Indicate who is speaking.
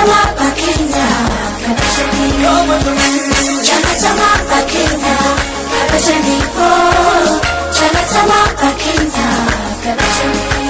Speaker 1: chama pa Kenya kabashani chama chama pa Kenya kabashani oh chama chama pa Kenya kabashani